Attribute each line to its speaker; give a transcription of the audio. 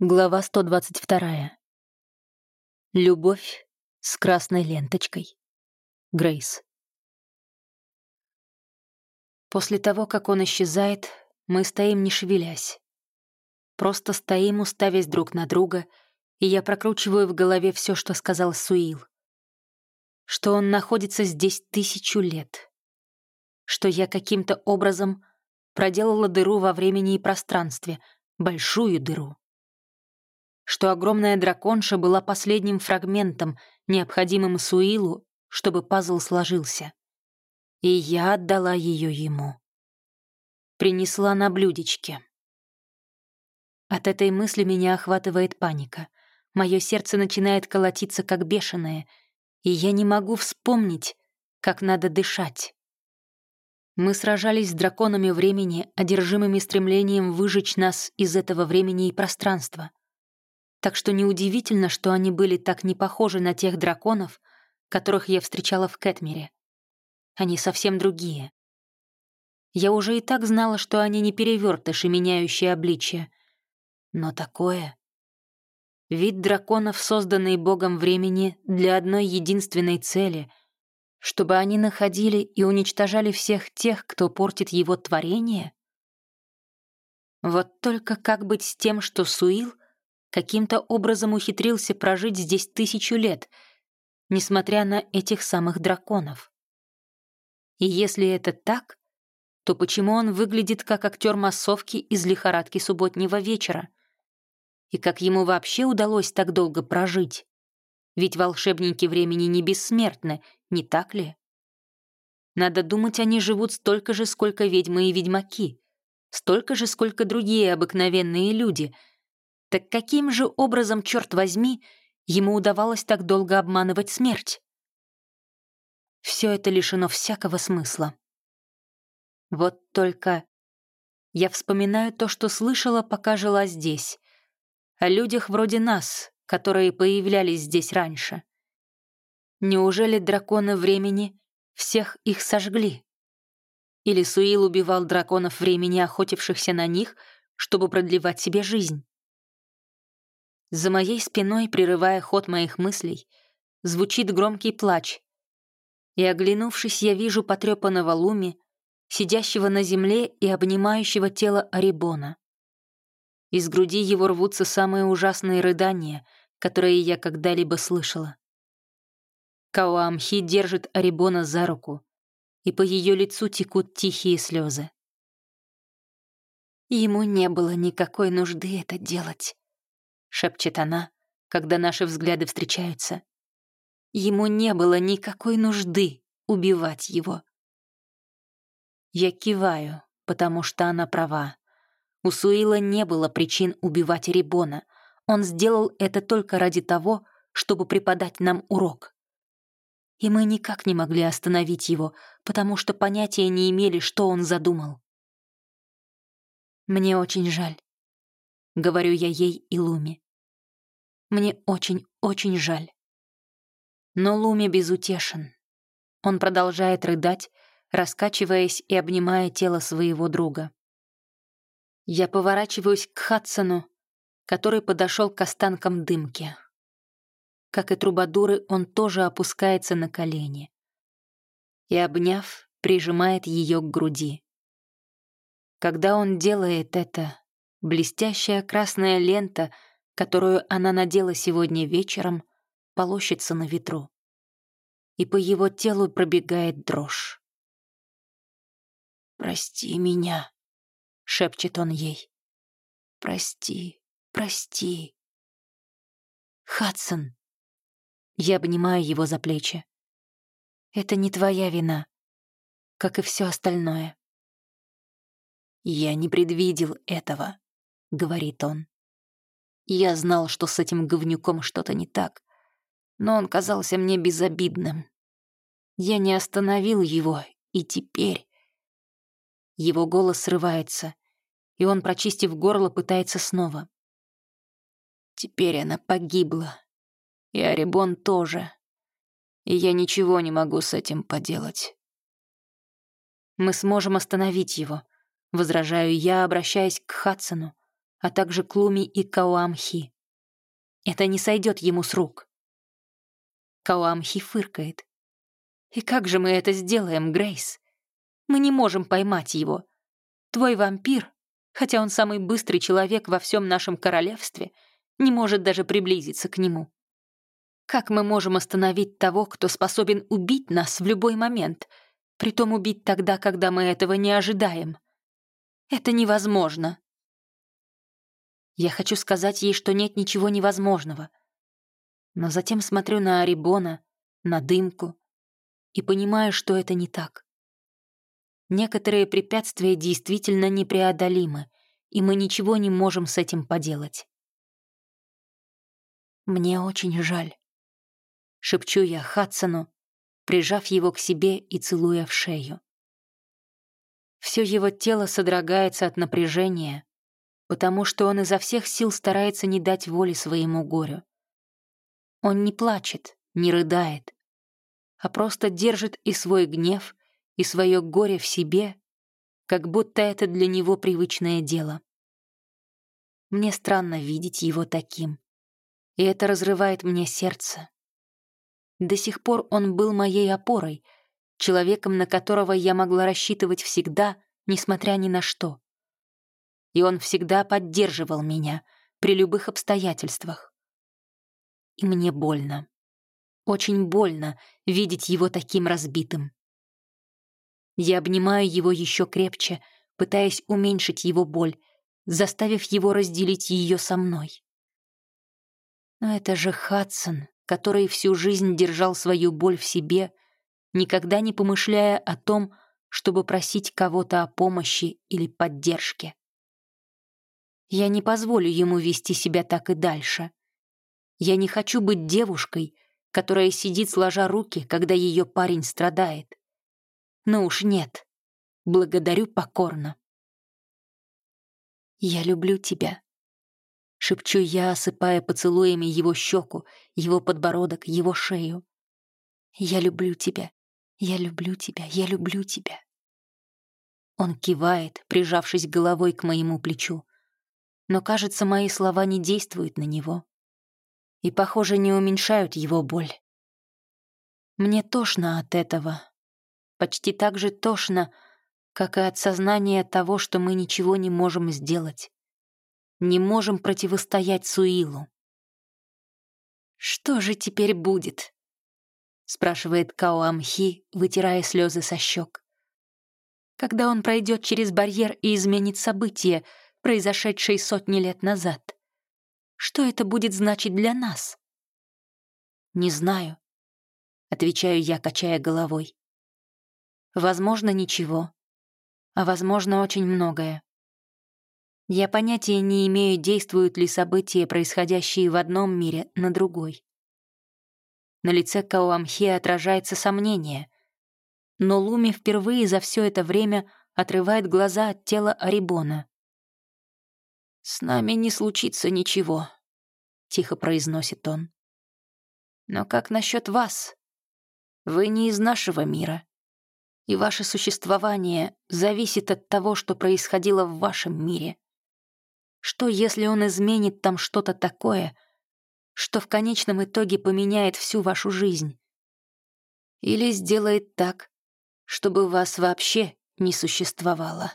Speaker 1: Глава 122. Любовь с красной ленточкой. Грейс. После того, как он исчезает, мы стоим не шевелясь. Просто стоим, уставясь друг на друга, и я прокручиваю в голове все, что сказал Суил. Что он находится здесь тысячу лет. Что я каким-то образом проделала дыру во времени и пространстве, большую дыру что огромная драконша была последним фрагментом, необходимым Суилу, чтобы пазл сложился. И я отдала ее ему. Принесла на блюдечке. От этой мысли меня охватывает паника. Мое сердце начинает колотиться, как бешеное, и я не могу вспомнить, как надо дышать. Мы сражались с драконами времени, одержимыми стремлением выжечь нас из этого времени и пространства так что неудивительно, что они были так не похожи на тех драконов, которых я встречала в Кэтмере. Они совсем другие. Я уже и так знала, что они не перевертыши, меняющие обличие. Но такое... Вид драконов, созданный богом времени для одной единственной цели, чтобы они находили и уничтожали всех тех, кто портит его творение? Вот только как быть с тем, что Суил — каким-то образом ухитрился прожить здесь тысячу лет, несмотря на этих самых драконов. И если это так, то почему он выглядит как актер массовки из лихорадки субботнего вечера? И как ему вообще удалось так долго прожить? Ведь волшебники времени не бессмертны, не так ли? Надо думать, они живут столько же, сколько ведьмы и ведьмаки, столько же, сколько другие обыкновенные люди — так каким же образом, черт возьми, ему удавалось так долго обманывать смерть? Все это лишено всякого смысла. Вот только я вспоминаю то, что слышала, пока жила здесь, о людях вроде нас, которые появлялись здесь раньше. Неужели драконы времени всех их сожгли? Или Суил убивал драконов времени, охотившихся на них, чтобы продлевать себе жизнь? За моей спиной, прерывая ход моих мыслей, звучит громкий плач. И, оглянувшись, я вижу потрепанного Луми, сидящего на земле и обнимающего тело Арибона. Из груди его рвутся самые ужасные рыдания, которые я когда-либо слышала. Кауамхи держит Арибона за руку, и по ее лицу текут тихие слезы. Ему не было никакой нужды это делать. — шепчет она, когда наши взгляды встречаются. Ему не было никакой нужды убивать его. Я киваю, потому что она права. У Суила не было причин убивать Рибона. Он сделал это только ради того, чтобы преподать нам урок. И мы никак не могли остановить его, потому что понятия не имели, что он задумал. Мне очень жаль. — говорю я ей и Луми. «Мне очень-очень жаль». Но Луми безутешен. Он продолжает рыдать, раскачиваясь и обнимая тело своего друга. Я поворачиваюсь к Хадсону, который подошел к останкам дымки. Как и трубадуры, он тоже опускается на колени. И, обняв, прижимает ее к груди. Когда он делает это, Блестящая красная лента, которую она надела сегодня вечером, полощется на ветру. И по его телу пробегает дрожь. «Прости меня», — шепчет он ей. «Прости, прости». «Хадсон!» Я обнимаю его за плечи. «Это не твоя вина, как и все остальное». «Я не предвидел этого», — говорит он. Я знал, что с этим говнюком что-то не так, но он казался мне безобидным. Я не остановил его, и теперь... Его голос срывается, и он, прочистив горло, пытается снова. Теперь она погибла, и Арибон тоже, и я ничего не могу с этим поделать. Мы сможем остановить его, возражаю я, обращаясь к Хадсону. А также Клуми и Кауамхи. Это не сойдет ему с рук. Кауамхи фыркает. «И как же мы это сделаем, Грейс? Мы не можем поймать его. Твой вампир, хотя он самый быстрый человек во всем нашем королевстве, не может даже приблизиться к нему. Как мы можем остановить того, кто способен убить нас в любой момент, притом убить тогда, когда мы этого не ожидаем? Это невозможно. Я хочу сказать ей, что нет ничего невозможного. Но затем смотрю на Арибона, на дымку и понимаю, что это не так. Некоторые препятствия действительно непреодолимы, и мы ничего не можем с этим поделать. «Мне очень жаль», — шепчу я Хадсону, прижав его к себе и целуя в шею. Все его тело содрогается от напряжения, потому что он изо всех сил старается не дать воли своему горю. Он не плачет, не рыдает, а просто держит и свой гнев, и свое горе в себе, как будто это для него привычное дело. Мне странно видеть его таким, и это разрывает мне сердце. До сих пор он был моей опорой, человеком, на которого я могла рассчитывать всегда, несмотря ни на что. И он всегда поддерживал меня при любых обстоятельствах. И мне больно. Очень больно видеть его таким разбитым. Я обнимаю его еще крепче, пытаясь уменьшить его боль, заставив его разделить ее со мной. Но это же Хадсон, который всю жизнь держал свою боль в себе, никогда не помышляя о том, чтобы просить кого-то о помощи или поддержке. Я не позволю ему вести себя так и дальше. Я не хочу быть девушкой, которая сидит сложа руки, когда ее парень страдает. Ну уж нет. Благодарю покорно. «Я люблю тебя», — шепчу я, осыпая поцелуями его щеку, его подбородок, его шею. «Я люблю тебя, я люблю тебя, я люблю тебя». Он кивает, прижавшись головой к моему плечу. Но, кажется, мои слова не действуют на него. И, похоже, не уменьшают его боль. Мне тошно от этого, почти так же тошно, как и от сознания того, что мы ничего не можем сделать. Не можем противостоять Суилу. «Что же теперь будет?» — спрашивает Као Амхи, вытирая слезы со щек. «Когда он пройдет через барьер и изменит события, произошедшие сотни лет назад, что это будет значить для нас?» «Не знаю», — отвечаю я, качая головой. Возможно, ничего. А возможно, очень многое. Я понятия не имею, действуют ли события, происходящие в одном мире, на другой. На лице Кауамхи отражается сомнение. Но Луми впервые за все это время отрывает глаза от тела Арибона. «С нами не случится ничего», — тихо произносит он. «Но как насчет вас? Вы не из нашего мира и ваше существование зависит от того, что происходило в вашем мире. Что, если он изменит там что-то такое, что в конечном итоге поменяет всю вашу жизнь? Или сделает так, чтобы вас вообще не существовало?